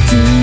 気